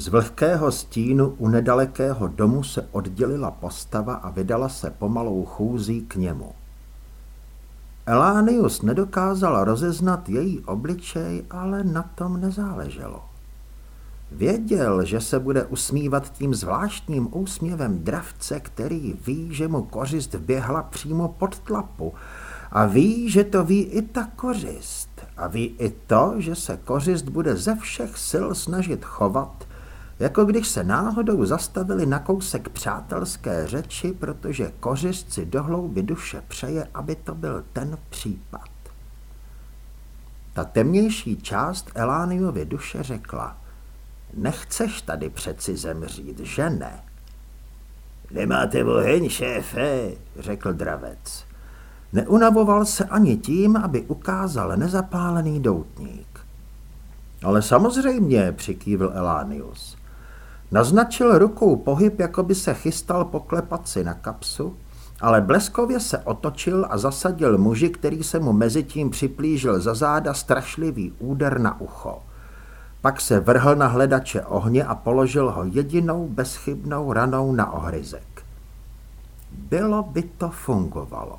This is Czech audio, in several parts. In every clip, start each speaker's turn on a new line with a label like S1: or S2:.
S1: Z vlhkého stínu u nedalekého domu se oddělila postava a vydala se pomalou chůzí k němu. Elánius nedokázal rozeznat její obličej, ale na tom nezáleželo. Věděl, že se bude usmívat tím zvláštním úsměvem dravce, který ví, že mu kořist běhla přímo pod tlapu a ví, že to ví i ta kořist a ví i to, že se kořist bude ze všech sil snažit chovat, jako když se náhodou zastavili na kousek přátelské řeči, protože kořist si do hlouby duše přeje, aby to byl ten případ. Ta temnější část Elániovy duše řekla, nechceš tady přeci zemřít, že ne?
S2: Nemáte oheň, šéfe, řekl dravec.
S1: Neunavoval se ani tím, aby ukázal nezapálený doutník. Ale samozřejmě, přikývil Elánius. Naznačil rukou pohyb, jako by se chystal poklepat si na kapsu, ale bleskově se otočil a zasadil muži, který se mu mezi tím připlížil za záda strašlivý úder na ucho. Pak se vrhl na hledače ohně a položil ho jedinou bezchybnou ranou na ohryzek. Bylo by to fungovalo.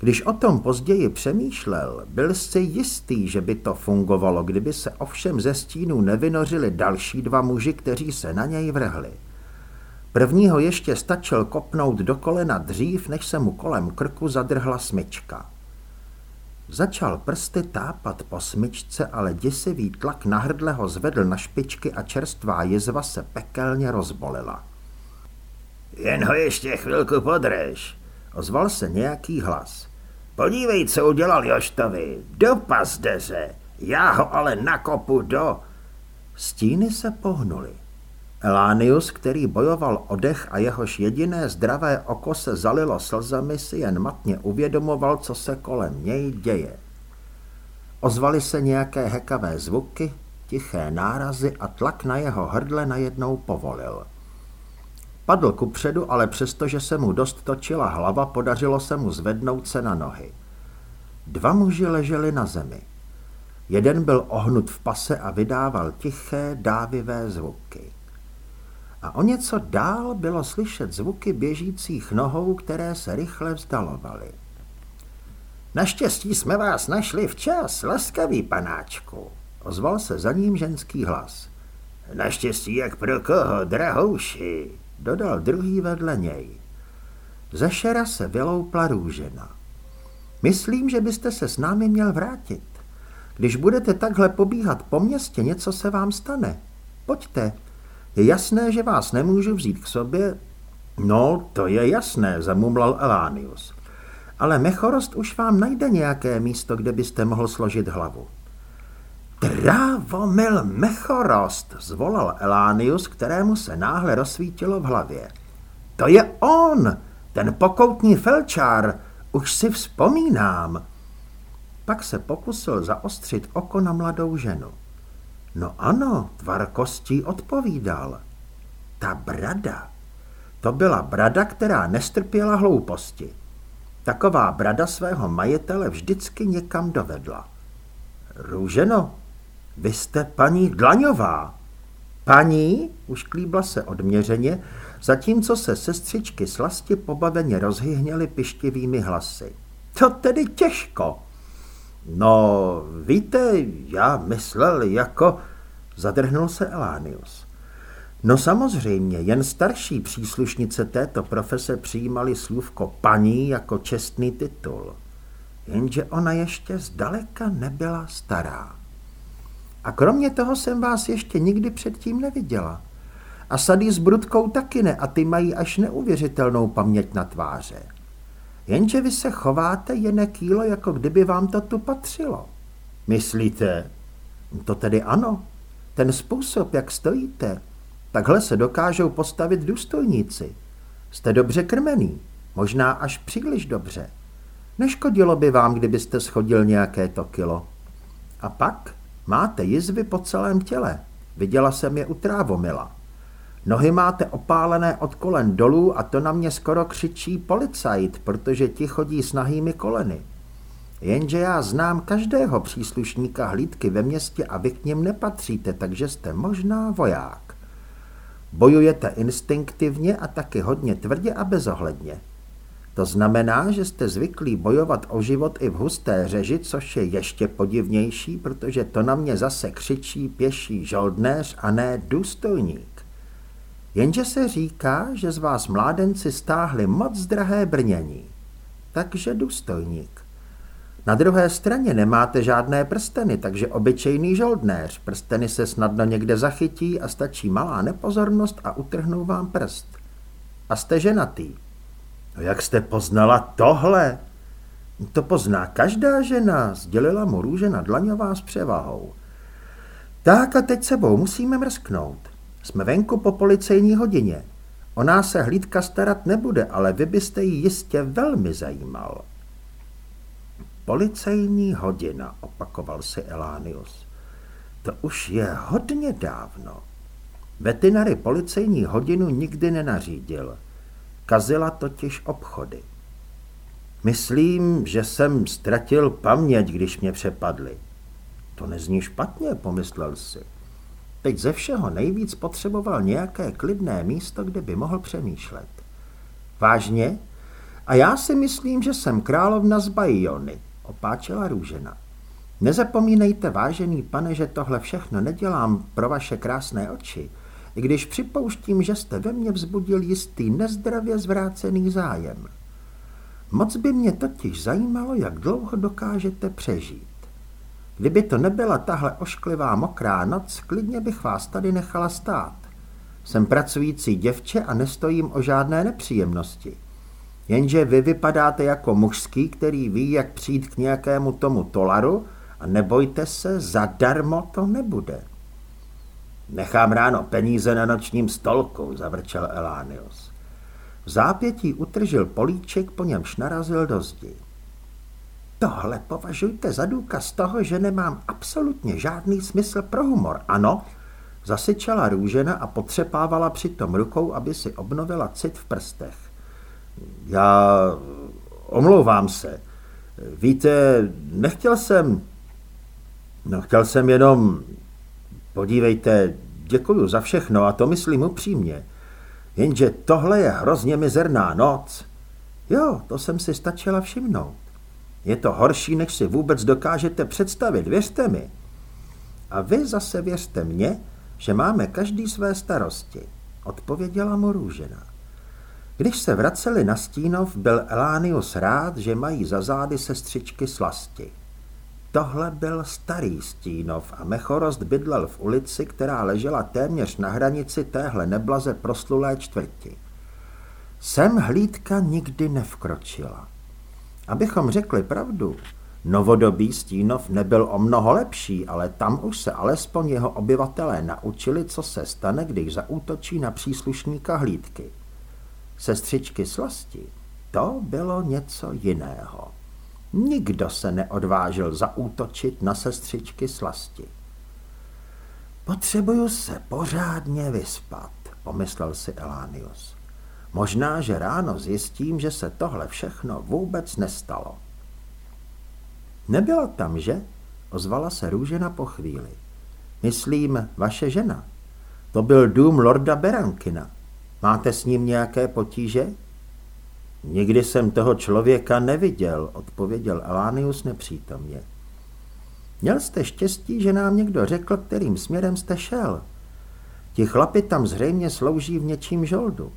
S1: Když o tom později přemýšlel, byl si jistý, že by to fungovalo, kdyby se ovšem ze stínu nevynořili další dva muži, kteří se na něj vrhli. Prvního ještě stačil kopnout do kolena dřív, než se mu kolem krku zadrhla smyčka. Začal prsty tápat po smyčce, ale děsivý tlak na hrdle ho zvedl na špičky a čerstvá jizva se pekelně rozbolila.
S2: Jen ho ještě chvilku podrež,
S1: ozval se nějaký hlas.
S2: Podívej, co udělal Joštovi. Do pazdeře. Já ho ale nakopu do...
S1: Stíny se pohnuly. Elánius, který bojoval o dech a jehož jediné zdravé oko se zalilo slzami, si jen matně uvědomoval, co se kolem něj děje. Ozvaly se nějaké hekavé zvuky, tiché nárazy a tlak na jeho hrdle najednou povolil. Padl kupředu, ale přestože se mu dost točila hlava, podařilo se mu zvednout se na nohy. Dva muži leželi na zemi. Jeden byl ohnut v pase a vydával tiché, dávivé zvuky. A o něco dál bylo slyšet zvuky běžících nohou, které se rychle vzdalovaly.
S2: Naštěstí jsme vás našli včas, laskavý panáčku, ozval se za ním ženský hlas. Naštěstí jak pro koho, drahouši,
S1: dodal druhý vedle něj. Ze šera se vyloupla růžena. Myslím, že byste se s námi měl vrátit. Když budete takhle pobíhat po městě, něco se vám stane. Pojďte. Je jasné, že vás nemůžu vzít k sobě. No, to je jasné, zamumlal Elánius. Ale Mechorost už vám najde nějaké místo, kde byste mohl složit hlavu. Drávomil Mechorost, zvolal Elánius, kterému se náhle rozsvítilo v hlavě. To je on, ten pokoutní felčár, už si vzpomínám. Pak se pokusil zaostřit oko na mladou ženu. No ano, tvar kostí odpovídal. Ta brada. To byla brada, která nestrpěla hlouposti. Taková brada svého majitele vždycky někam dovedla. Růženo, vy jste paní Dlaňová. Paní, už klíbla se odměřeně, zatímco se sestřičky slasti pobaveně rozhyhněly pištivými hlasy. To tedy těžko. No, víte, já myslel jako... Zadrhnul se Elánius. No samozřejmě, jen starší příslušnice této profese přijímali slůvko paní jako čestný titul. Jenže ona ještě zdaleka nebyla stará. A kromě toho jsem vás ještě nikdy předtím neviděla. A sady s Brudkou taky ne a ty mají až neuvěřitelnou paměť na tváře. Jenže vy se chováte jen kýlo, jako kdyby vám to tu patřilo. Myslíte? To tedy ano. Ten způsob, jak stojíte, takhle se dokážou postavit důstojníci. Jste dobře krmený, možná až příliš dobře. Neškodilo by vám, kdybyste schodil nějaké to kilo. A pak máte jizvy po celém těle. Viděla jsem je u trávomila. Nohy máte opálené od kolen dolů a to na mě skoro křičí policajt, protože ti chodí s nahými koleny. Jenže já znám každého příslušníka hlídky ve městě a vy k něm nepatříte, takže jste možná voják. Bojujete instinktivně a taky hodně tvrdě a bezohledně. To znamená, že jste zvyklí bojovat o život i v husté řeži, což je ještě podivnější, protože to na mě zase křičí pěší žoldnéř a ne důstojník. Jenže se říká, že z vás mládenci stáhli moc drahé brnění. Takže důstojník. Na druhé straně nemáte žádné prsteny, takže obyčejný žoldnéř. Prsteny se snadno někde zachytí a stačí malá nepozornost a utrhnou vám prst. A jste ženatý. No jak jste poznala tohle? To pozná každá žena, sdělila mu růžena dlaňová s převahou. Tak a teď sebou musíme mrsknout. Jsme venku po policejní hodině. O nás se hlídka starat nebude, ale vy byste ji jistě velmi zajímal. Policejní hodina, opakoval si Elánius. To už je hodně dávno. Vetinary policejní hodinu nikdy nenařídil. Kazila totiž obchody. Myslím, že jsem ztratil paměť, když mě přepadli. To nezní špatně, pomyslel si. Teď ze všeho nejvíc potřeboval nějaké klidné místo, kde by mohl přemýšlet. Vážně? A já si myslím, že jsem královna z Bajony, opáčela růžena. Nezapomínejte, vážený pane, že tohle všechno nedělám pro vaše krásné oči, když připouštím, že jste ve mně vzbudil jistý nezdravě zvrácený zájem. Moc by mě totiž zajímalo, jak dlouho dokážete přežít. Kdyby to nebyla tahle ošklivá mokrá noc, klidně bych vás tady nechala stát. Jsem pracující děvče a nestojím o žádné nepříjemnosti. Jenže vy vypadáte jako mužský, který ví, jak přijít k nějakému tomu tolaru a nebojte se, zadarmo to nebude. Nechám ráno peníze na nočním stolku, zavrčel Elánius. V zápětí utržil políček, po němž narazil do zdi. Tohle považujte za důkaz toho, že nemám absolutně žádný smysl pro humor, ano? Zasyčala růžena a potřepávala přitom rukou, aby si obnovila cit v prstech. Já omlouvám se. Víte, nechtěl jsem... No, chtěl jsem jenom... Podívejte, děkuju za všechno a to myslím upřímně. Jenže tohle je hrozně mizerná noc. Jo, to jsem si stačila všimnout. Je to horší, než si vůbec dokážete představit, věřte mi. A vy zase věřte mně, že máme každý své starosti, odpověděla mu růžena. Když se vraceli na Stínov, byl Elánius rád, že mají za zády sestřičky slasti. Tohle byl starý Stínov a Mechorost bydlel v ulici, která ležela téměř na hranici téhle neblaze proslulé čtvrti. Sem hlídka nikdy nevkročila. Abychom řekli pravdu, novodobý Stínov nebyl o mnoho lepší, ale tam už se alespoň jeho obyvatelé naučili, co se stane, když zaútočí na příslušníka hlídky. Sestřičky slasti, to bylo něco jiného. Nikdo se neodvážil zaútočit na sestřičky slasti. Potřebuju se pořádně vyspat, pomyslel si Elánius. Možná, že ráno zjistím, že se tohle všechno vůbec nestalo. Nebyla tam, že? Ozvala se Růžena po chvíli. Myslím, vaše žena. To byl dům lorda Berankina. Máte s ním nějaké potíže? Nikdy jsem toho člověka neviděl, odpověděl Elánius nepřítomně. Měl jste štěstí, že nám někdo řekl, kterým směrem jste šel. Ti chlapi tam zřejmě slouží v něčím žoldu.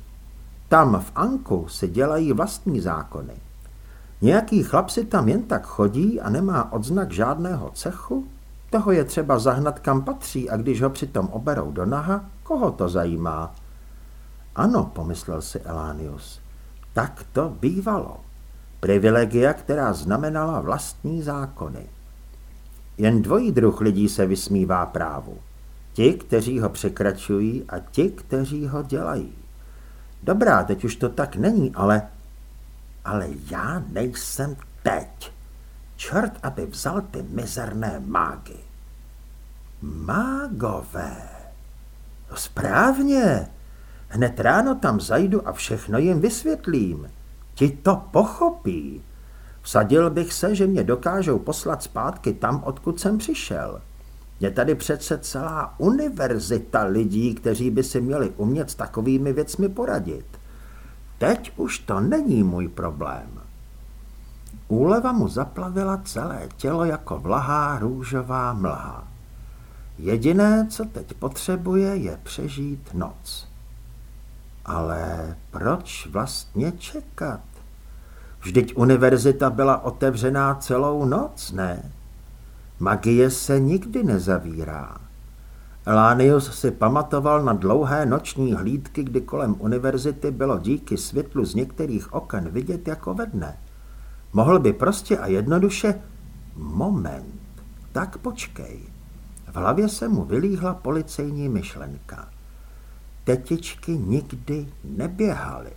S1: Tam v Anku si dělají vlastní zákony. Nějaký chlap si tam jen tak chodí a nemá odznak žádného cechu, toho je třeba zahnat kam patří a když ho přitom oberou do naha, koho to zajímá? Ano, pomyslel si Elánius, tak to bývalo. Privilegia, která znamenala vlastní zákony. Jen dvojí druh lidí se vysmívá právu. Ti, kteří ho překračují a ti, kteří ho dělají. Dobrá, teď už to tak není, ale... Ale já nejsem teď. Čert, aby vzal ty mizerné mágy. Mágové. No správně. Hned ráno tam zajdu a všechno jim vysvětlím. Ti to pochopí. Vsadil bych se, že mě dokážou poslat zpátky tam, odkud jsem přišel. Je tady přece celá univerzita lidí, kteří by si měli umět s takovými věcmi poradit. Teď už to není můj problém. Úleva mu zaplavila celé tělo jako vlahá růžová mlha. Jediné, co teď potřebuje, je přežít noc. Ale proč vlastně čekat? Vždyť univerzita byla otevřená celou noc, ne? Magie se nikdy nezavírá. Elánius si pamatoval na dlouhé noční hlídky, kdy kolem univerzity bylo díky světlu z některých oken vidět jako ve dne. Mohl by prostě a jednoduše... Moment, tak počkej. V hlavě se mu vylíhla policejní myšlenka. Tetičky nikdy neběhaly.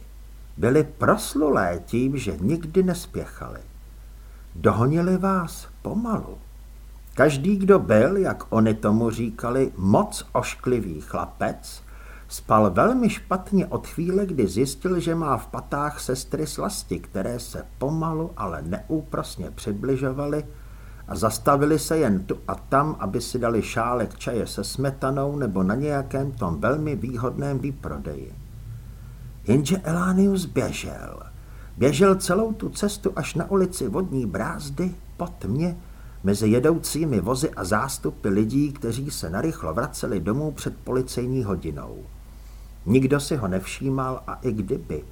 S1: Byly proslulé tím, že nikdy nespěchali. Dohonili vás pomalu. Každý, kdo byl, jak oni tomu říkali, moc ošklivý chlapec, spal velmi špatně od chvíle, kdy zjistil, že má v patách sestry slasti, které se pomalu, ale neúprosně přibližovaly a zastavili se jen tu a tam, aby si dali šálek čaje se smetanou nebo na nějakém tom velmi výhodném výprodeji. Jenže Elánius běžel. Běžel celou tu cestu až na ulici Vodní brázdy pod mě, mezi jedoucími vozy a zástupy lidí, kteří se narychlo vraceli domů před policejní hodinou. Nikdo si ho nevšímal a i kdyby,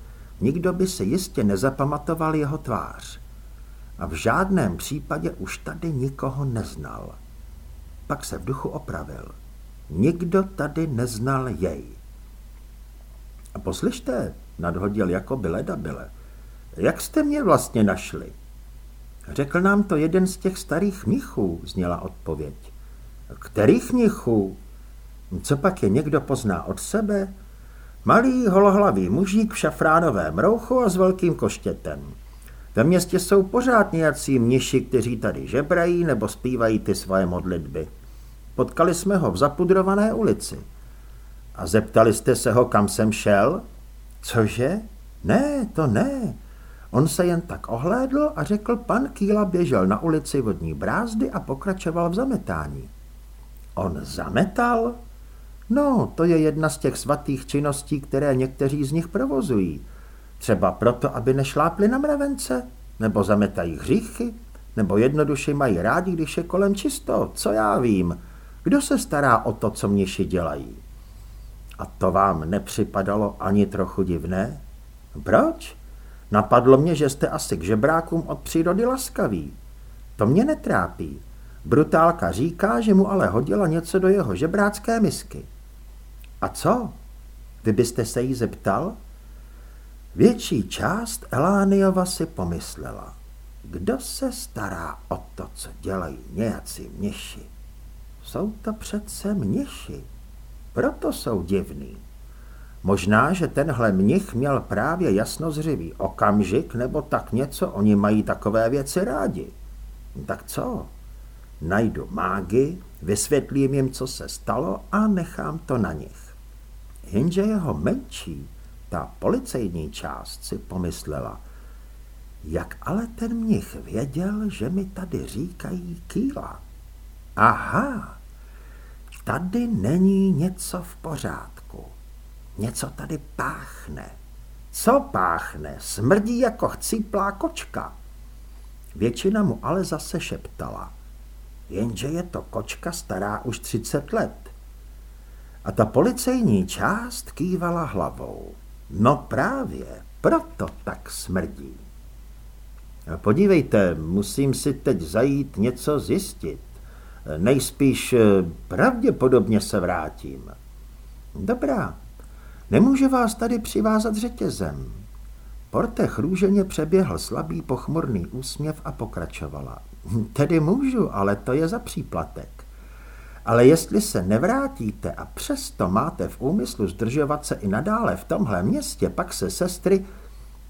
S1: nikdo by si jistě nezapamatoval jeho tvář. A v žádném případě už tady nikoho neznal. Pak se v duchu opravil. Nikdo tady neznal jej. A poslyšte, nadhodil jako byle byle, jak jste mě vlastně našli? Řekl nám to jeden z těch starých mnichů, zněla odpověď. Kterých mnichů? Co pak je někdo pozná od sebe? Malý holohlavý mužík v šafránovém rouchu a s velkým koštětem. Ve městě jsou pořád nějací mniši, kteří tady žebrají nebo zpívají ty svoje modlitby. Potkali jsme ho v zapudrované ulici. A zeptali jste se ho, kam jsem šel? Cože? Ne, to ne. On se jen tak ohlédl a řekl, pan Kýla běžel na ulici vodní brázdy a pokračoval v zametání. On zametal? No, to je jedna z těch svatých činností, které někteří z nich provozují. Třeba proto, aby nešlápli na mravence, nebo zametají hříchy, nebo jednoduše mají rádi, když je kolem čisto, co já vím. Kdo se stará o to, co mniši dělají? A to vám nepřipadalo ani trochu divné? Proč? Napadlo mě, že jste asi k žebrákům od přírody laskaví. To mě netrápí. Brutálka říká, že mu ale hodila něco do jeho žebrácké misky. A co? Vy byste se jí zeptal? Větší část Elániova si pomyslela. Kdo se stará o to, co dělají nějací měši? Jsou to přece měši. Proto jsou divný. Možná, že tenhle mnich měl právě jasnozřivý okamžik, nebo tak něco, oni mají takové věci rádi. Tak co? Najdu mágy, vysvětlím jim, co se stalo a nechám to na nich. Jenže jeho menší, ta policejní část si pomyslela, jak ale ten mnich věděl, že mi tady říkají kýla. Aha, tady není něco v pořádku. Něco tady páchne. Co páchne? Smrdí jako chcíplá kočka. Většina mu ale zase šeptala. Jenže je to kočka stará už 30 let. A ta policejní část kývala hlavou. No právě, proto tak smrdí. Podívejte, musím si teď zajít něco zjistit. Nejspíš eh, pravděpodobně se vrátím. Dobrá, nemůže vás tady přivázat řetězem. Portech růženě přeběhl slabý pochmurný úsměv a pokračovala. Tedy můžu, ale to je za příplatek. Ale jestli se nevrátíte a přesto máte v úmyslu zdržovat se i nadále v tomhle městě, pak se sestry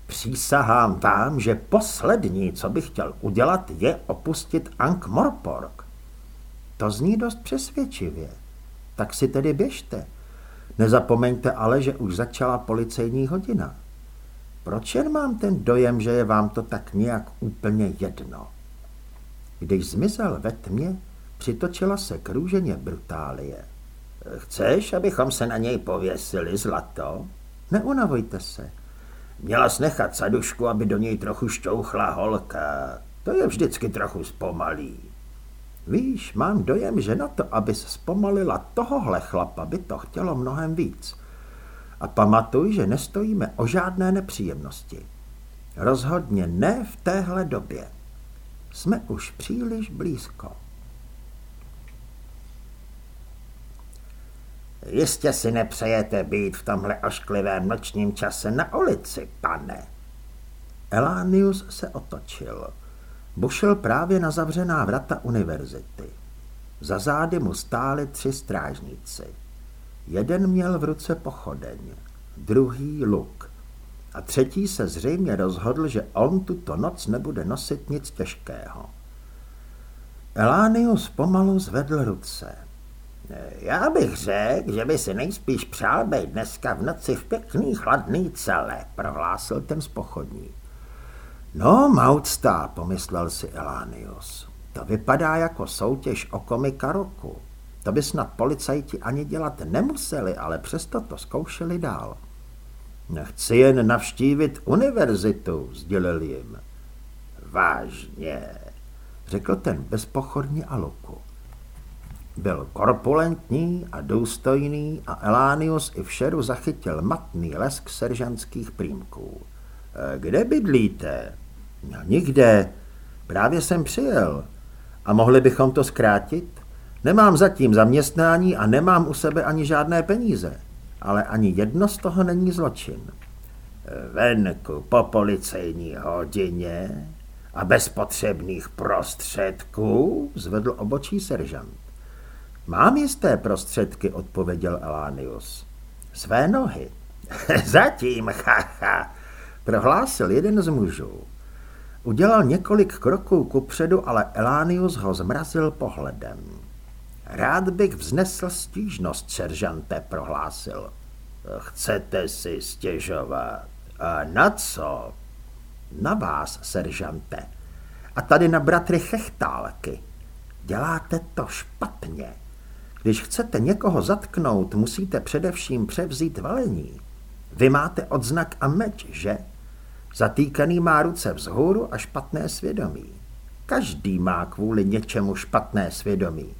S1: přísahám vám, že poslední, co bych chtěl udělat, je opustit Ankh Morpork. To zní dost přesvědčivě. Tak si tedy běžte. Nezapomeňte ale, že už začala policejní hodina. Proč jen mám ten dojem, že je vám to tak nějak úplně jedno? Když zmizel ve tmě, Přitočila se k růženě brutálie.
S2: Chceš, abychom se na něj pověsili zlato?
S1: Neunavujte se.
S2: Měla nechat sadušku, aby do něj trochu šťouchla holka. To je vždycky trochu zpomalý.
S1: Víš, mám dojem, že na to, abys zpomalila tohohle chlapa, by to chtělo mnohem víc. A pamatuj, že nestojíme o žádné nepříjemnosti. Rozhodně ne v téhle době. Jsme už příliš blízko.
S2: Jistě si nepřejete být v tomhle ošklivém nočním čase na ulici, pane.
S1: Elánius se otočil. Bušil právě na zavřená vrata univerzity. Za zády mu stáli tři strážníci. Jeden měl v ruce pochodeň, druhý luk a třetí se zřejmě rozhodl, že on tuto noc nebude nosit nic těžkého. Elánius pomalu zvedl ruce.
S2: Já bych řekl, že by si nejspíš přál být dneska v noci v pěkný chladný celé, prohlásil ten spochodní.
S1: No, mautstá, pomyslel si Elánius. To vypadá jako soutěž o komika roku. To by snad policajti ani dělat nemuseli, ale přesto to zkoušeli dál. Chci jen navštívit univerzitu, sdělil jim.
S2: Vážně,
S1: řekl ten bezpochorně a luku. Byl korpulentní a důstojný a Elánius i v šeru zachytil matný lesk seržantských prýmků. E, kde bydlíte? No, nikde. Právě jsem přijel. A mohli bychom to zkrátit? Nemám zatím zaměstnání a nemám u sebe ani žádné peníze. Ale ani jedno z toho není zločin.
S2: Venku po policejní hodině a bez potřebných prostředků, zvedl obočí seržant.
S1: Mám jisté prostředky, odpověděl Elánius.
S2: Své nohy. Zatím, haha,
S1: prohlásil jeden z mužů. Udělal několik kroků kupředu, ale Elánius ho zmrazil pohledem. Rád bych vznesl stížnost, seržante, prohlásil.
S2: Chcete si stěžovat? A na co?
S1: Na vás, seržante. A tady na bratry Chechtálky. Děláte to špatně. Když chcete někoho zatknout, musíte především převzít velení. Vy máte odznak a meč, že? Zatýkaný má ruce vzhůru a špatné svědomí. Každý má kvůli něčemu špatné svědomí.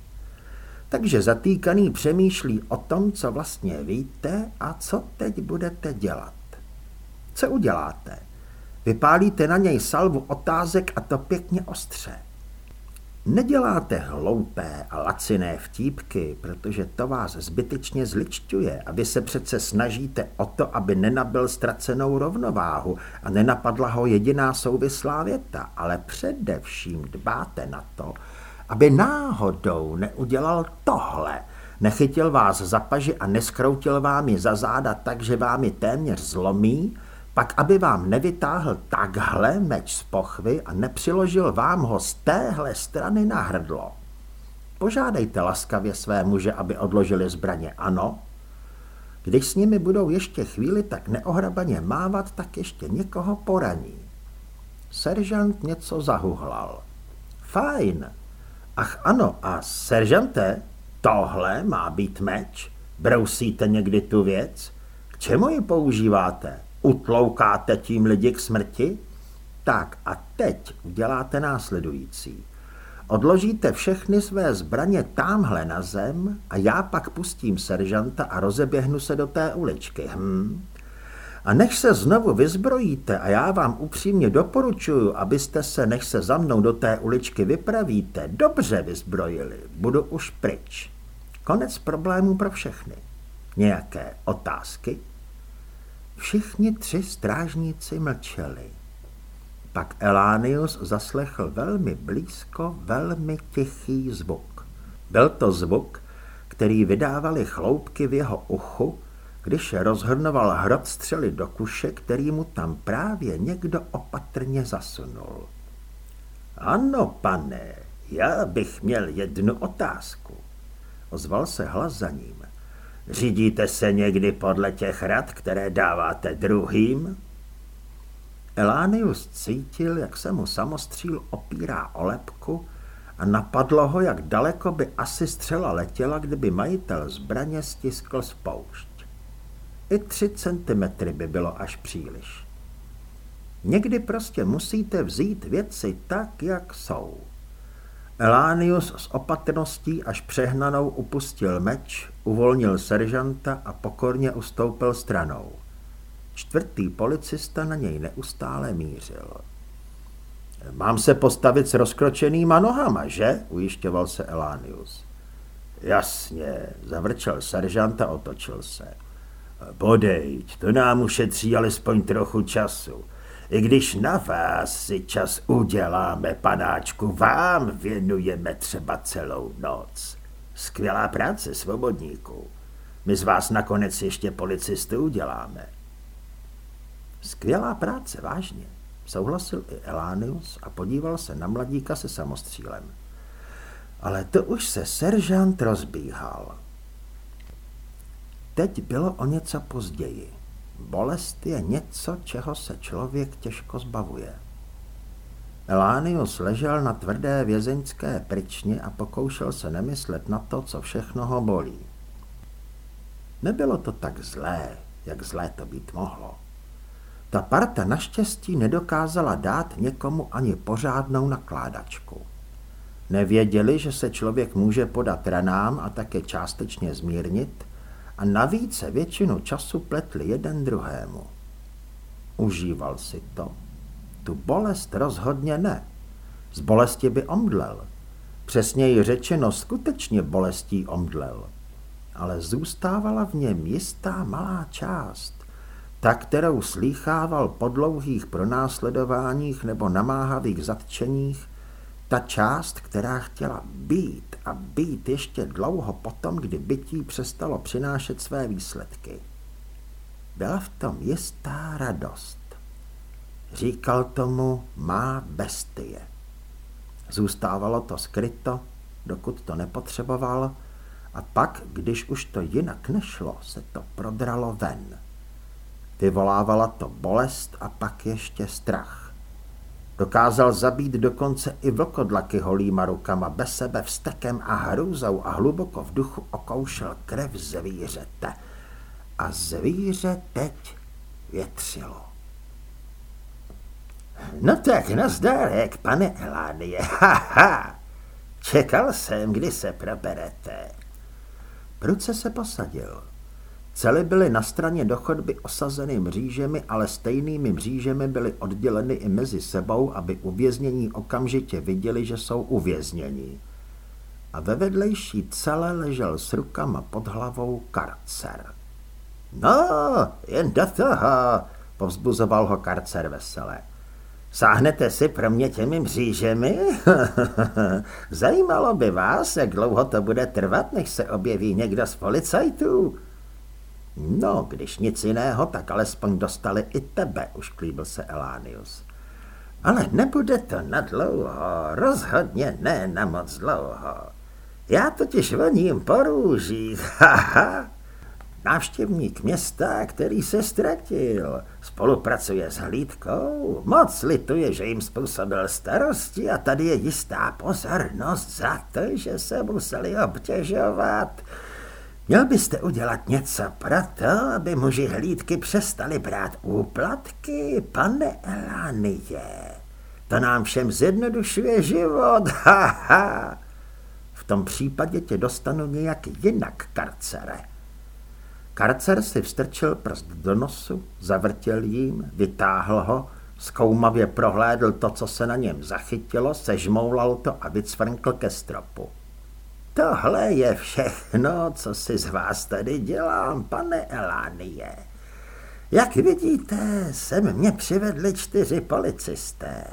S1: Takže zatýkaný přemýšlí o tom, co vlastně víte a co teď budete dělat. Co uděláte? Vypálíte na něj salvu otázek a to pěkně ostře. Neděláte hloupé a laciné vtípky, protože to vás zbytečně zličťuje a vy se přece snažíte o to, aby nenabil ztracenou rovnováhu a nenapadla ho jediná souvislá věta, ale především dbáte na to, aby náhodou neudělal tohle, nechytil vás za paži a neskroutil vám ji za záda tak, že vám ji téměř zlomí, pak aby vám nevytáhl takhle meč z pochvy a nepřiložil vám ho z téhle strany na hrdlo. Požádejte laskavě své muže, aby odložili zbraně, ano? Když s nimi budou ještě chvíli tak neohrabaně mávat, tak ještě někoho poraní. Seržant něco zahuhlal. Fajn. Ach ano, a seržante, tohle má být meč? Brousíte někdy tu věc? K čemu ji používáte? Utloukáte tím lidi k smrti? Tak a teď uděláte následující. Odložíte všechny své zbraně támhle na zem a já pak pustím seržanta a rozeběhnu se do té uličky. Hm? A než se znovu vyzbrojíte a já vám upřímně doporučuju, abyste se, než se za mnou do té uličky vypravíte, dobře vyzbrojili, budu už pryč. Konec problémů pro všechny. Nějaké otázky? Všichni tři strážníci mlčeli. Pak Elánius zaslechl velmi blízko velmi tichý zvuk. Byl to zvuk, který vydávali chloupky v jeho uchu, když rozhrnoval hrot střely do kuše, který mu tam právě někdo opatrně zasunul. Ano, pane, já bych měl jednu otázku. Ozval se hlas za ním. Řídíte se někdy podle těch rad, které dáváte druhým? Elánius cítil, jak se mu samostříl opírá o lepku a napadlo ho, jak daleko by asi střela letěla, kdyby majitel zbraně stiskl spoušť. I tři centimetry by bylo až příliš. Někdy prostě musíte vzít věci tak, jak jsou. Elánius s opatrností až přehnanou upustil meč, uvolnil seržanta a pokorně ustoupil stranou. Čtvrtý policista na něj neustále mířil. Mám se postavit s rozkročenýma nohama, že? ujišťoval se Elánius. Jasně, zavrčel seržant a otočil se. Podejď, to nám ušetří alespoň trochu času. I když na vás si čas uděláme, panáčku, vám věnujeme třeba celou noc. Skvělá práce, svobodníků. My z vás nakonec ještě policisty uděláme. Skvělá práce, vážně, souhlasil i Elánius a podíval se na mladíka se samostřílem. Ale to už se seržant rozbíhal. Teď bylo o něco později. Bolest je něco, čeho se člověk těžko zbavuje. Elánius ležel na tvrdé vězeňské pryčni a pokoušel se nemyslet na to, co všechno ho bolí. Nebylo to tak zlé, jak zlé to být mohlo. Ta parta naštěstí nedokázala dát někomu ani pořádnou nakládačku. Nevěděli, že se člověk může podat ranám a také částečně zmírnit, a navíc se většinu času pletli jeden druhému. Užíval si to. Tu bolest rozhodně ne. Z bolesti by omdlel. Přesněji řečeno skutečně bolestí omdlel. Ale zůstávala v něm jistá malá část, ta, kterou slýchával po dlouhých pronásledováních nebo namáhavých zatčeních, ta část, která chtěla být a být ještě dlouho potom, kdy bytí přestalo přinášet své výsledky. Byla v tom jistá radost. Říkal tomu má bestie. Zůstávalo to skryto, dokud to nepotřeboval, a pak, když už to jinak nešlo, se to prodralo ven. Vyvolávala to bolest a pak ještě strach. Dokázal zabít dokonce i vlkodlaky holýma rukama, bez sebe vstekem a hrůzou a hluboko v duchu okoušel krev zvířete. A zvíře teď větřilo. No tak nazdárek, pane Elánie, ha. Čekal jsem, kdy se proberete. Pruce se posadil. Cely byly na straně do chodby osazeny mřížemi, ale stejnými mřížemi byly odděleny i mezi sebou, aby uvěznění okamžitě viděli, že jsou uvězněni. A ve vedlejší celé ležel s rukama pod hlavou karcer. No, jen do toho, povzbuzoval ho karcer veselé. Sáhnete si pro mě těmi mřížemi? Zajímalo by vás, jak dlouho to bude trvat, než se objeví někdo z policajtů? No, když nic jiného, tak alespoň dostali i tebe, už klíbil se Elánius. Ale nebude to na dlouho, rozhodně ne na moc dlouho. Já totiž voním po růžích, haha. Návštěvník města, který se ztratil, spolupracuje s hlídkou, moc lituje, že jim způsobil starosti a tady je jistá pozornost za to, že se museli obtěžovat. Měl byste udělat něco pro to, aby muži hlídky přestali brát úplatky, pane Elánie. To nám všem zjednodušuje život, ha, ha. V tom případě tě dostanu nějak jinak, karcere. Karcer si vstrčil prst do nosu, zavrtěl jím, vytáhl ho, zkoumavě prohlédl to, co se na něm zachytilo, sežmoulal to a vycvrnkl ke stropu. Tohle je všechno, co si z vás tady dělám, pane Elánie. Jak vidíte, sem mě přivedli čtyři policisté.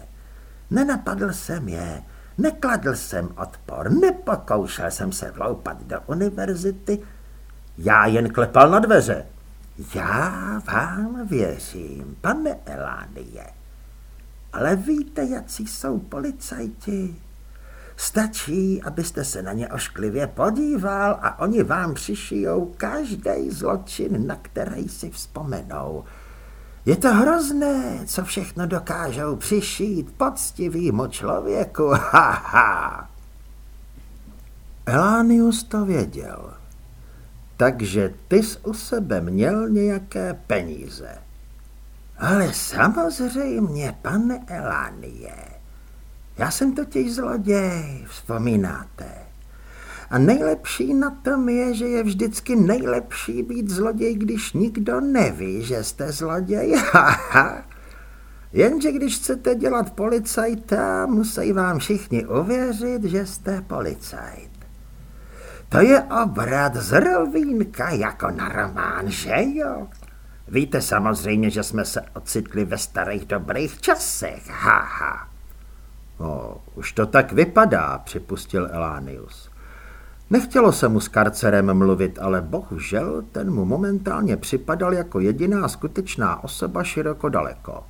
S1: Nenapadl jsem je, nekladl jsem odpor, nepokoušel jsem se vloupat do univerzity, já jen klepal na dveře. Já vám věřím, pane Elánie. Ale víte, jaký jsou policajti? Stačí, abyste se na ně ošklivě podíval a oni vám přišijou každý zločin, na který si vzpomenou. Je to hrozné, co všechno dokážou přišít poctivýmu člověku, ha, ha. Elánius to věděl. Takže ty jsi u sebe měl nějaké peníze. Ale samozřejmě, pane Elánie. Já jsem totiž zloděj, vzpomínáte. A nejlepší na tom je, že je vždycky nejlepší být zloděj, když nikdo neví, že jste zloděj. Jenže když chcete dělat policajta, musí vám všichni uvěřit, že jste policajt. To je obrat z rovínka jako na román, že jo? Víte samozřejmě, že jsme se ocitli ve starých dobrých časech, haha. No, už to tak vypadá, připustil Elánius. Nechtělo se mu s karcerem mluvit, ale bohužel ten mu momentálně připadal jako jediná skutečná osoba široko daleko.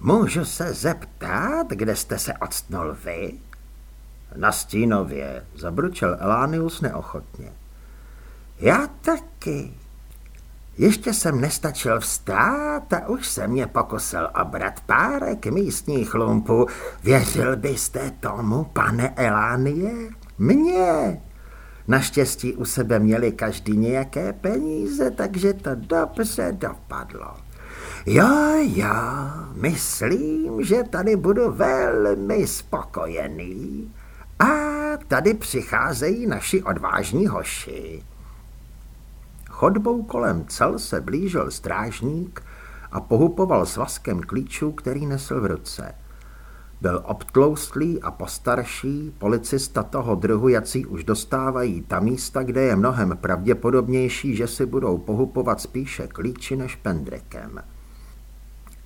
S1: Můžu se zeptat, kde jste se odstnul vy? Na Stínově, zabručel Elánius neochotně. Já taky. Ještě jsem nestačil vstát a už se mě pokusil obrat párek místních lumpů. Věřil byste tomu, pane Elánie? Mně! Naštěstí u sebe měli každý nějaké peníze, takže to dobře dopadlo. Jo, jo, myslím, že tady budu velmi spokojený. A tady přicházejí naši odvážní hoši. Chodbou kolem cel se blížil strážník a pohupoval svazkem klíčů, který nesl v ruce. Byl obtloustlý a postarší, policista toho druhu, jací už dostávají ta místa, kde je mnohem pravděpodobnější, že si budou pohupovat spíše klíči než pendrekem.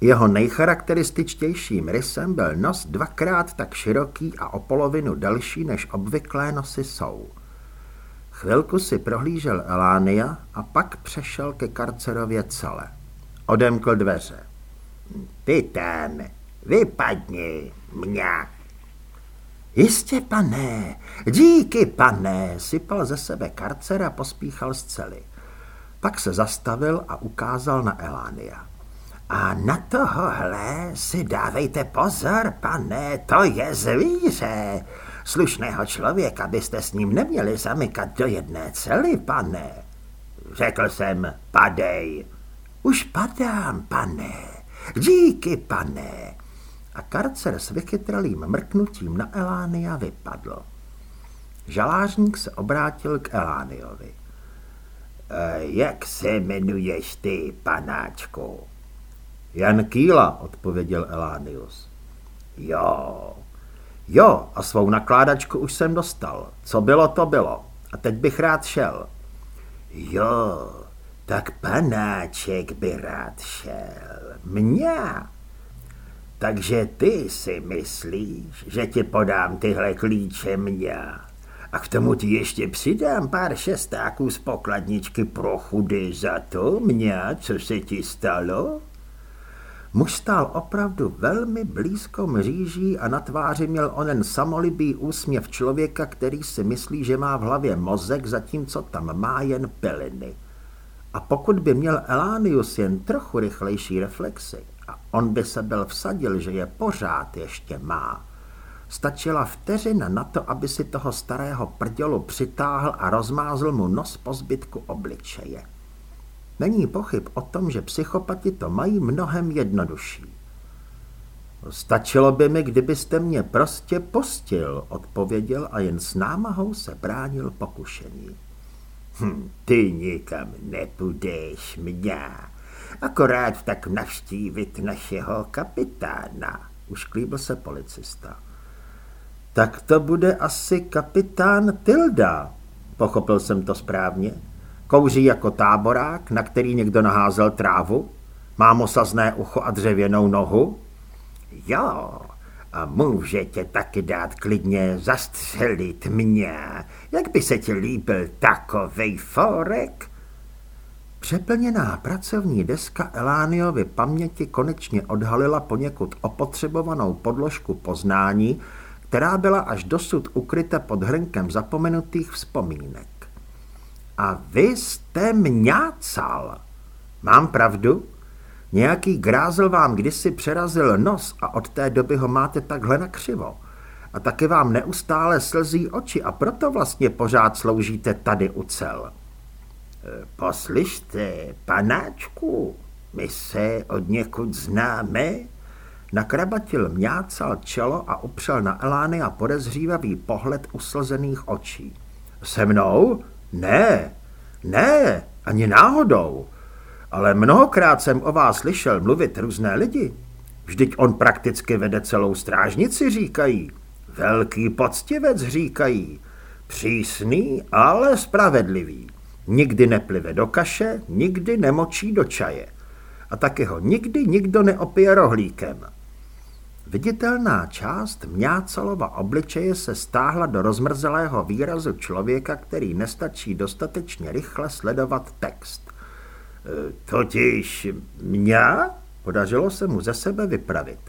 S1: Jeho nejcharakterističtějším rysem byl nos dvakrát tak široký a o polovinu delší, než obvyklé nosy jsou. Chvilku si prohlížel Elánia a pak přešel ke karcerově celé. Odemkl dveře. Ty tam, vypadni, mě. Jistě, pane, díky, pane, sypal ze sebe karcer a pospíchal z cely. Pak se zastavil a ukázal na Elánia. A na tohohle si dávejte pozor, pane, to je zvíře. Slušného člověka byste s ním neměli zamykat do jedné cely, pane. Řekl jsem, padej. Už padám, pane. Díky, pane. A karcer s vychytralým mrknutím na Elánia vypadl. Žalářník se obrátil k Elániovi. E, jak se jmenuješ ty, panáčku? Jan Kýla, odpověděl Elánius. Jo, jo, a svou nakládačku už jsem dostal. Co bylo, to bylo. A teď bych rád šel. Jo, tak panáček by rád šel. Mě. Takže ty si myslíš, že ti podám tyhle klíče mě. A k tomu ti ještě přidám pár šestáků z pokladničky pro chudy za to mě, co se ti stalo? Muž stál opravdu velmi blízko mříží a na tváři měl onen samolibý úsměv člověka, který si myslí, že má v hlavě mozek, zatímco tam má jen peliny. A pokud by měl Elánius jen trochu rychlejší reflexy, a on by se byl vsadil, že je pořád ještě má, stačila vteřina na to, aby si toho starého prdělu přitáhl a rozmázl mu nos po zbytku obličeje. Není pochyb o tom, že psychopati to mají mnohem jednodušší. Stačilo by mi, kdybyste mě prostě postil, odpověděl a jen s námahou se bránil pokušení. Hm, ty nikam nepůjdeš, mě. Akorát tak navštívit našeho kapitána, ušklíbil se policista. Tak to bude asi kapitán Tilda, pochopil jsem to správně. Kouří jako táborák, na který někdo naházel trávu? Má mosazné ucho a dřevěnou nohu? Jo, a může tě taky dát klidně zastřelit mě. Jak by se ti líbil takovej forek? Přeplněná pracovní deska Elániovy paměti konečně odhalila poněkud opotřebovanou podložku poznání, která byla až dosud ukryta pod hrnkem zapomenutých vzpomínek. A vy jste mňácal. Mám pravdu? Nějaký grázel vám kdysi přerazil nos a od té doby ho máte takhle nakřivo. A taky vám neustále slzí oči a proto vlastně pořád sloužíte tady u cel.
S2: E, poslyšte, panáčku, my se od někud známe?
S1: Nakrabatil mňácal čelo a upřel na Elány a podezřívavý pohled uslzených očí. Se mnou? Ne, ne, ani náhodou. Ale mnohokrát jsem o vás slyšel mluvit různé lidi. Vždyť on prakticky vede celou strážnici, říkají. Velký poctivec, říkají. Přísný, ale spravedlivý. Nikdy neplive do kaše, nikdy nemočí do čaje. A taky ho nikdy nikdo neopije rohlíkem. Viditelná část Mňácalova obličeje se stáhla do rozmrzelého výrazu člověka, který nestačí dostatečně rychle sledovat text.
S2: E, totiž mě?
S1: Podařilo se mu ze sebe vypravit.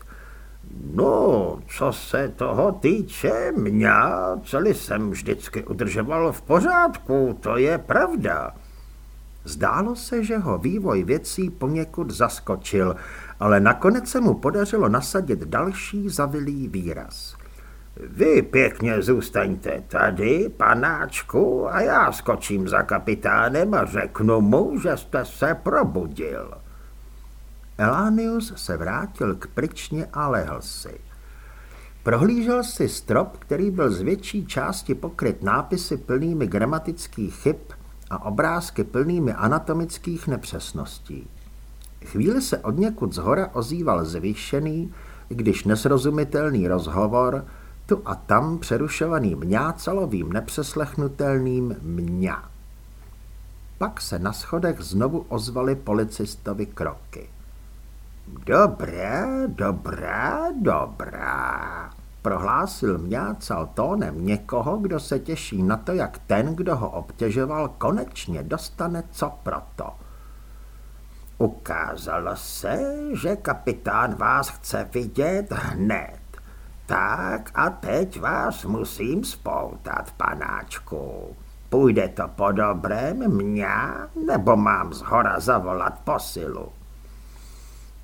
S2: No, co se toho týče, mě celý jsem vždycky udržoval v pořádku, to je pravda.
S1: Zdálo se, že ho vývoj věcí poněkud zaskočil, ale nakonec se mu podařilo nasadit další zavilý výraz.
S2: Vy pěkně zůstaňte tady, panáčku, a já skočím za kapitánem a řeknu mu, že jste se probudil.
S1: Elánius se vrátil k pryčně a lehl si. Prohlížel si strop, který byl z větší části pokryt nápisy plnými gramatických chyb a obrázky plnými anatomických nepřesností. Chvíli se od někud zhora ozýval zvýšený, když nesrozumitelný rozhovor, tu a tam přerušovaný mňácalovým nepřeslechnutelným mňa. Pak se na schodech znovu ozvaly policistovi kroky.
S2: Dobré, dobré, dobrá,
S1: prohlásil mňácal tónem někoho, kdo se těší na to, jak ten, kdo ho obtěžoval, konečně dostane co proto.
S2: Ukázalo se, že kapitán vás chce vidět hned. Tak a teď vás musím spoutat, panáčku. Půjde to po dobrém mě, nebo mám zhora zavolat posilu?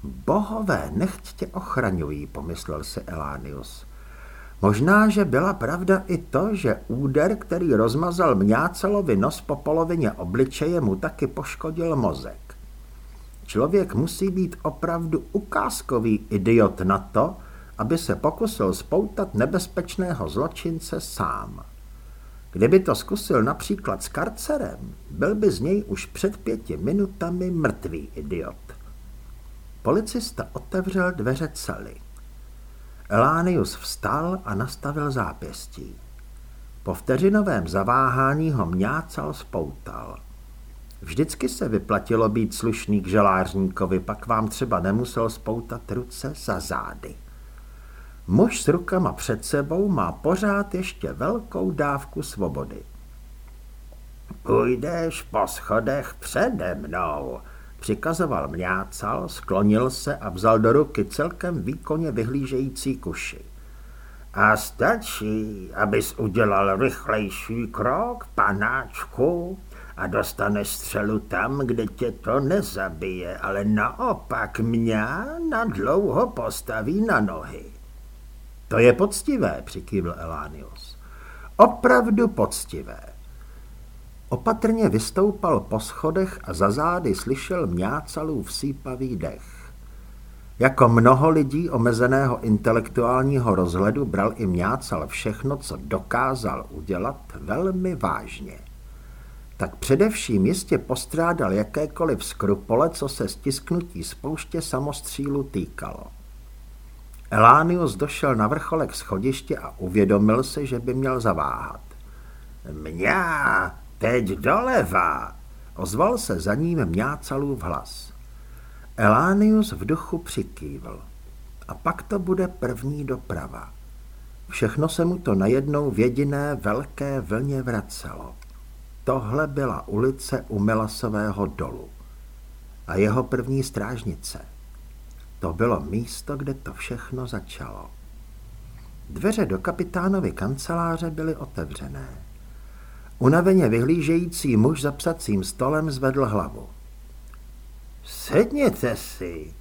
S1: Bohové, nechť tě ochraňují, pomyslel si Elánius. Možná, že byla pravda i to, že úder, který rozmazal mňácelovi nos po polovině obličeje, mu taky poškodil mozek. Člověk musí být opravdu ukázkový idiot na to, aby se pokusil spoutat nebezpečného zločince sám. Kdyby to zkusil například s karcerem, byl by z něj už před pěti minutami mrtvý idiot. Policista otevřel dveře cely. Elánius vstal a nastavil zápěstí. Po vteřinovém zaváhání ho mňácal spoutal. Vždycky se vyplatilo být slušný k želářníkovi, pak vám třeba nemusel spoutat ruce za zády. Muž s rukama před sebou má pořád ještě velkou dávku svobody.
S2: Půjdeš po schodech přede mnou,
S1: přikazoval mňácal, sklonil se a vzal do ruky celkem výkonně vyhlížející kuši.
S2: A stačí, abys udělal rychlejší krok, panáčku, a dostane střelu tam, kde tě to nezabije, ale naopak mě na dlouho postaví na nohy.
S1: To je poctivé, přikývl Elánius. Opravdu poctivé. Opatrně vystoupal po schodech a za zády slyšel mňácalův sípavý dech. Jako mnoho lidí omezeného intelektuálního rozhledu bral i mňácal všechno, co dokázal udělat, velmi vážně. Tak především jistě postrádal jakékoliv skrupole, co se stisknutí spouště samostřílu týkalo. Elánius došel na vrcholek schodiště a uvědomil se, že by měl zaváhat.
S2: Mňá, teď doleva,
S1: ozval se za ním mňácalův hlas. Elánius v duchu přikývl. A pak to bude první doprava. Všechno se mu to najednou v jediné velké vlně vracelo. Tohle byla ulice u Melasového dolu a jeho první strážnice. To bylo místo, kde to všechno začalo. Dveře do kapitánovy kanceláře byly otevřené. Unaveně vyhlížející muž za psacím stolem zvedl hlavu.
S2: Sedněte si.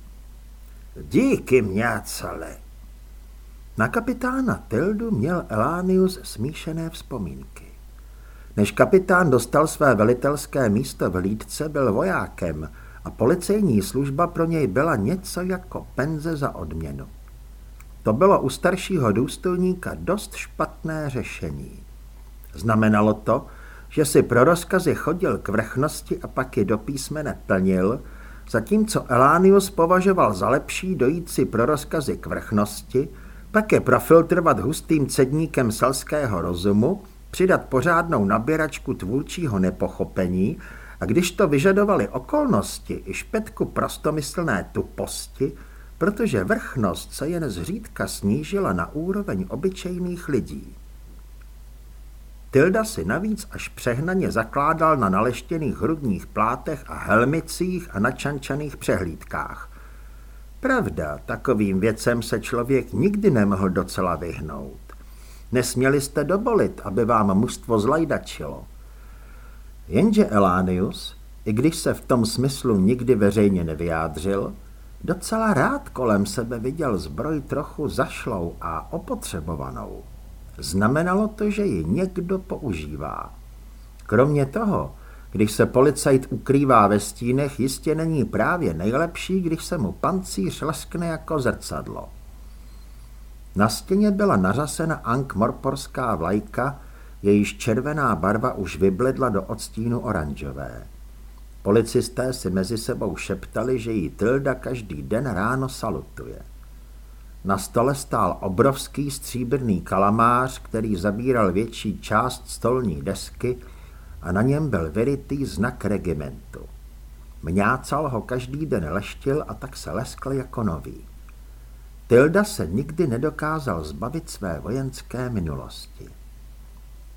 S2: Díky, mňácale.
S1: Na kapitána Tildu měl Elánius smíšené vzpomínky. Než kapitán dostal své velitelské místo v hlídce, byl vojákem a policejní služba pro něj byla něco jako penze za odměnu. To bylo u staršího důstojníka dost špatné řešení. Znamenalo to, že si pro rozkazy chodil k vrchnosti a pak je do písmene plnil, zatímco Elánius považoval za lepší dojít si pro rozkazy k vrchnosti, pak je profiltrovat hustým cedníkem selského rozumu, přidat pořádnou naběračku tvůrčího nepochopení a když to vyžadovaly okolnosti i špetku prostomyslné tuposti, protože vrchnost se jen zřídka snížila na úroveň obyčejných lidí. Tilda si navíc až přehnaně zakládal na naleštěných hrudních plátech a helmicích a načančaných přehlídkách. Pravda, takovým věcem se člověk nikdy nemohl docela vyhnout. Nesměli jste dovolit, aby vám mužstvo zlajdačilo. Jenže Elánius, i když se v tom smyslu nikdy veřejně nevyjádřil, docela rád kolem sebe viděl zbroj trochu zašlou a opotřebovanou. Znamenalo to, že ji někdo používá. Kromě toho, když se policajt ukrývá ve stínech, jistě není právě nejlepší, když se mu pancíř leskne jako zrcadlo. Na stěně byla nařasena ankmorporská vlajka, jejíž červená barva už vybledla do odstínu oranžové. Policisté si mezi sebou šeptali, že jí Tilda každý den ráno salutuje. Na stole stál obrovský stříbrný kalamář, který zabíral větší část stolní desky a na něm byl vyrytý znak regimentu. Mňácal ho každý den leštil a tak se leskl jako nový. Tilda se nikdy nedokázal zbavit své vojenské minulosti.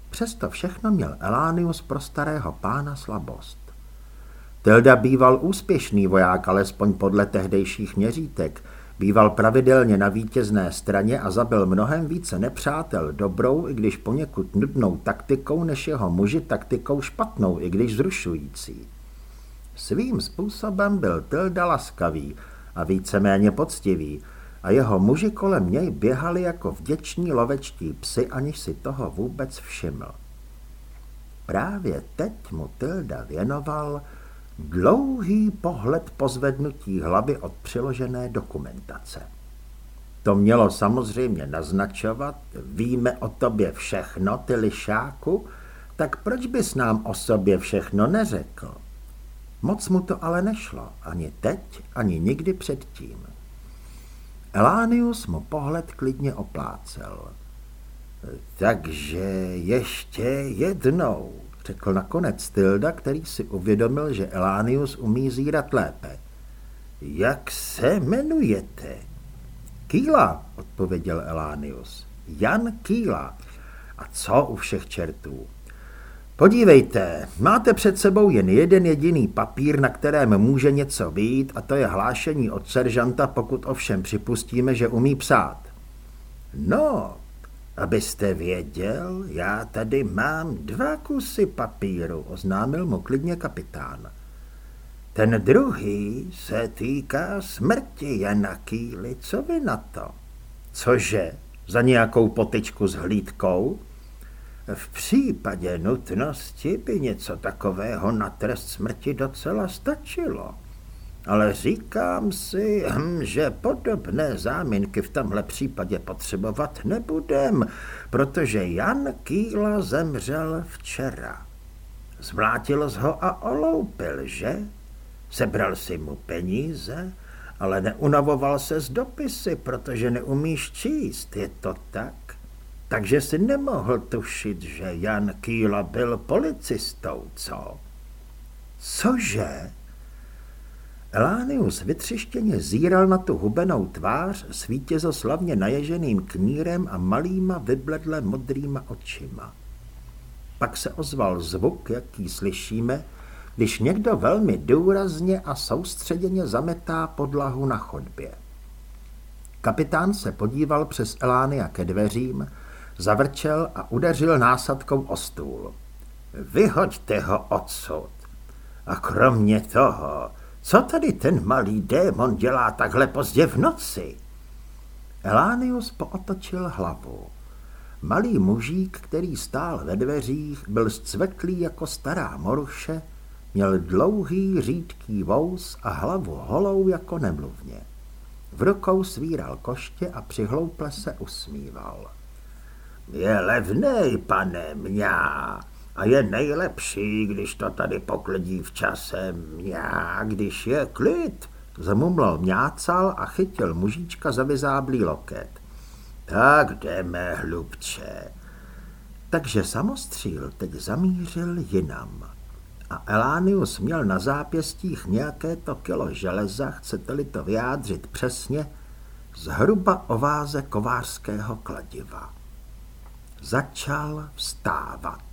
S1: Přesto všechno měl Elánius pro starého pána slabost. Tilda býval úspěšný voják, alespoň podle tehdejších měřítek, býval pravidelně na vítězné straně a zabil mnohem více nepřátel dobrou, i když poněkud nudnou taktikou, než jeho muži taktikou špatnou, i když zrušující. Svým způsobem byl Tilda laskavý a víceméně poctivý, a jeho muži kolem něj běhali jako vděční lovečtí psy, aniž si toho vůbec všiml. Právě teď mu Tilda věnoval dlouhý pohled po zvednutí hlavy od přiložené dokumentace. To mělo samozřejmě naznačovat, víme o tobě všechno, ty lišáku, tak proč bys nám o sobě všechno neřekl? Moc mu to ale nešlo, ani teď, ani nikdy předtím. Elánius mu pohled klidně oplácel. Takže ještě jednou, řekl nakonec Tilda, který si uvědomil, že Elánius umí zírat lépe. Jak se jmenujete? Kýla, odpověděl Elánius. Jan Kýla. A co u všech čertů? Podívejte, máte před sebou jen jeden jediný papír, na kterém může něco být, a to je hlášení od seržanta, pokud ovšem připustíme, že umí psát. No, abyste věděl, já tady mám dva kusy papíru, oznámil mu klidně kapitán. Ten druhý se týká smrti Jana Kýly, co vy na to? Cože, za nějakou potyčku s hlídkou? V případě nutnosti by něco takového na trest smrti docela stačilo. Ale říkám si, hm, že podobné záminky v tomhle případě potřebovat nebudem, protože Jan Kýla zemřel včera. Zvlátil ho a oloupil, že? Sebral si mu peníze, ale neunavoval se z dopisy, protože neumíš číst, je to tak? Takže si nemohl tušit, že Jan Kýla byl policistou, co? Cože? Elánius vytřištěně zíral na tu hubenou tvář s vítězoslavně naježeným knírem a malýma vybledle modrýma očima. Pak se ozval zvuk, jaký slyšíme, když někdo velmi důrazně a soustředěně zametá podlahu na chodbě. Kapitán se podíval přes Elánia ke dveřím, zavrčel a udeřil násadkou o stůl. Vyhoďte ho odsud. A kromě toho, co tady ten malý démon dělá takhle pozdě v noci? Elánius pootočil hlavu. Malý mužík, který stál ve dveřích, byl zcveklý jako stará moruše, měl dlouhý řídký vous a hlavu holou jako nemluvně. V rukou svíral koště a přihlouple se usmíval.
S2: Je levnej, pane mňá, a je nejlepší, když to tady poklidí v čase mňá, když je klid,
S1: zamumlal mňácal a chytil mužička za vyzáblý loket.
S2: Tak jdeme, hlubče.
S1: Takže samostříl teď zamířil jinam. A Elánius měl na zápěstích nějaké to kilo železa, chcete-li to vyjádřit přesně, zhruba o váze kovářského kladiva. Začal vstávat.